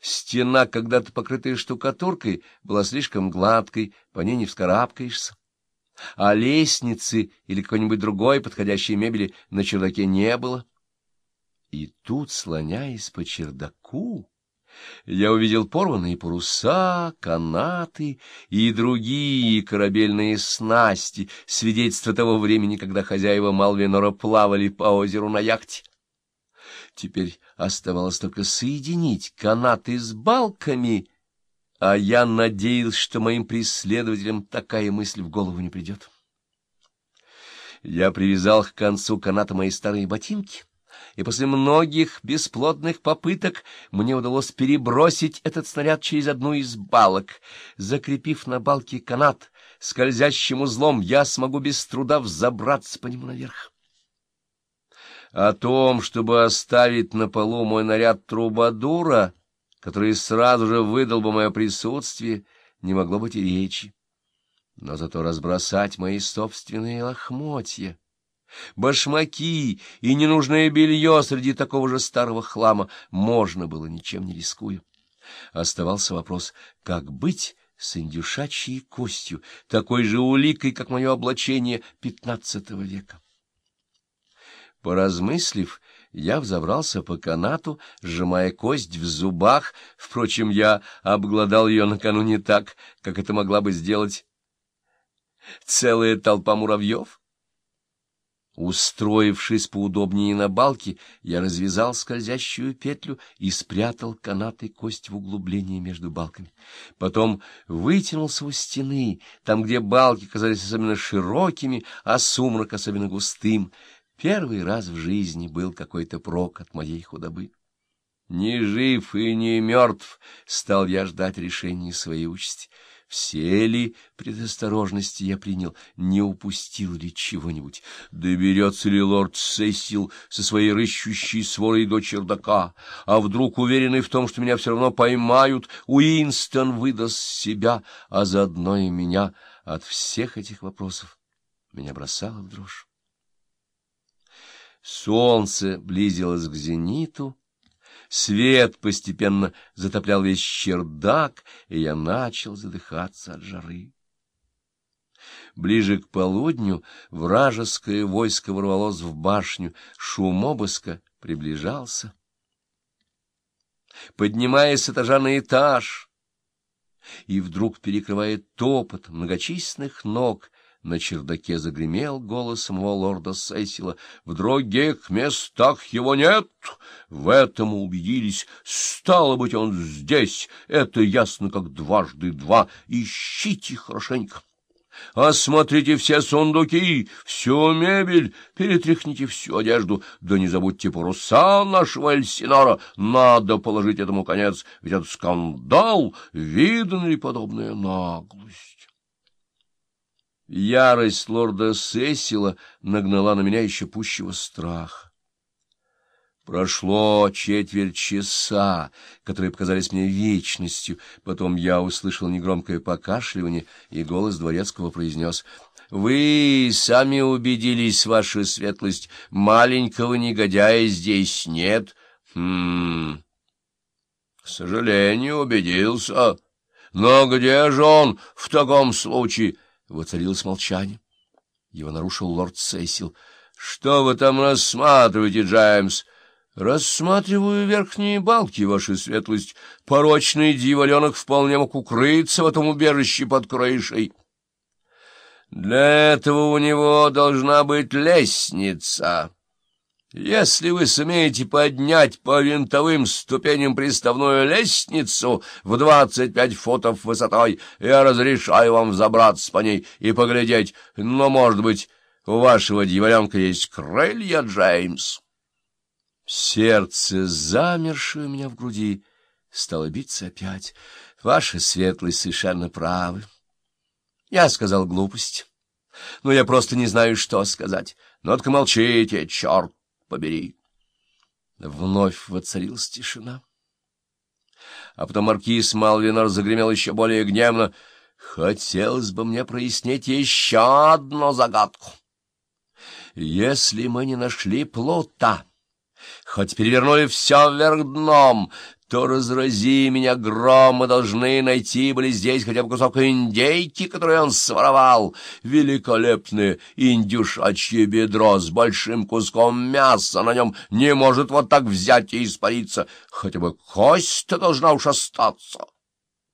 Стена, когда-то покрытая штукатуркой, была слишком гладкой, по ней не вскарабкаешься. А лестницы или какой-нибудь другой подходящей мебели на чердаке не было. И тут, слоняясь по чердаку, я увидел порванные паруса, канаты и другие корабельные снасти, свидетельства того времени, когда хозяева Малвинора плавали по озеру на яхте. Теперь оставалось только соединить канаты с балками, а я надеялся, что моим преследователям такая мысль в голову не придет. Я привязал к концу каната мои старые ботинки, и после многих бесплодных попыток мне удалось перебросить этот снаряд через одну из балок. Закрепив на балке канат скользящим узлом, я смогу без труда взобраться по нему наверх. О том, чтобы оставить на полу мой наряд трубадура, который сразу же выдал бы мое присутствие, не могло быть и речи. Но зато разбросать мои собственные лохмотья, башмаки и ненужное белье среди такого же старого хлама можно было, ничем не рискуя. Оставался вопрос, как быть с индюшачьей костью, такой же уликой, как мое облачение пятнадцатого века. Поразмыслив, я взобрался по канату, сжимая кость в зубах. Впрочем, я обглодал ее накануне так, как это могла бы сделать целая толпа муравьев. Устроившись поудобнее на балке, я развязал скользящую петлю и спрятал канат и кость в углублении между балками. Потом вытянулся у стены, там, где балки казались особенно широкими, а сумрак особенно густым. Первый раз в жизни был какой-то прок от моей худобы. Ни жив и ни мертв стал я ждать решения своей участи. Все ли предосторожности я принял, не упустил ли чего-нибудь? Доберется ли лорд Сесил со своей рыщущей сворой до чердака? А вдруг, уверенный в том, что меня все равно поймают, Уинстон выдаст себя, а заодно и меня от всех этих вопросов меня бросало в дрожь. Солнце близилось к зениту, свет постепенно затоплял весь чердак, и я начал задыхаться от жары. Ближе к полудню вражеское войско ворвалось в башню, шум обыска приближался. Поднимаясь с этажа на этаж, и вдруг перекрывает топот многочисленных ног, на чердаке загремел голос самого лорда Сесила. В других местах его нет. В этом убедились. Стало быть, он здесь. Это ясно, как дважды два. Ищите хорошенько. Осмотрите все сундуки, всю мебель, перетряхните всю одежду, да не забудьте паруса нашего Эльсинора. Надо положить этому конец, ведь это скандал, видно ли подобная наглость? Ярость лорда Сесила нагнала на меня еще пущего страха. Прошло четверть часа, которые показались мне вечностью. Потом я услышал негромкое покашливание, и голос дворецкого произнес — Вы сами убедились, ваша светлость, маленького негодяя здесь нет. Хм... К сожалению, убедился. Но где же он в таком случае? Воцарилось молчание. Его нарушил лорд Сесил. — Что вы там рассматриваете, Джеймс? — Рассматриваю верхние балки, ваша светлость. Порочный дьяволенок вполне мог укрыться в этом убежище под крышей. — Для этого у него должна быть лестница. Если вы сумеете поднять по винтовым ступеням приставную лестницу в двадцать пять футов высотой, я разрешаю вам взобраться по ней и поглядеть, но, может быть, у вашего дьяволенка есть крылья, Джеймс. Сердце, замершее у меня в груди, стало биться опять. Ваша светлость совершенно правы. Я сказал глупость, но я просто не знаю, что сказать. Ну-ка молчите, черт! Побери. Вновь воцарилась тишина. А потом маркиз Малвинор загремел еще более гневно. Хотелось бы мне прояснить еще одну загадку. Если мы не нашли плота, хоть перевернули все вверх дном, то разрази меня гром, мы должны найти были здесь хотя бы кусок индейки, который он своровал. Великолепное индюшачье бедро с большим куском мяса на нем не может вот так взять и испариться. Хотя бы кость-то должна уж остаться.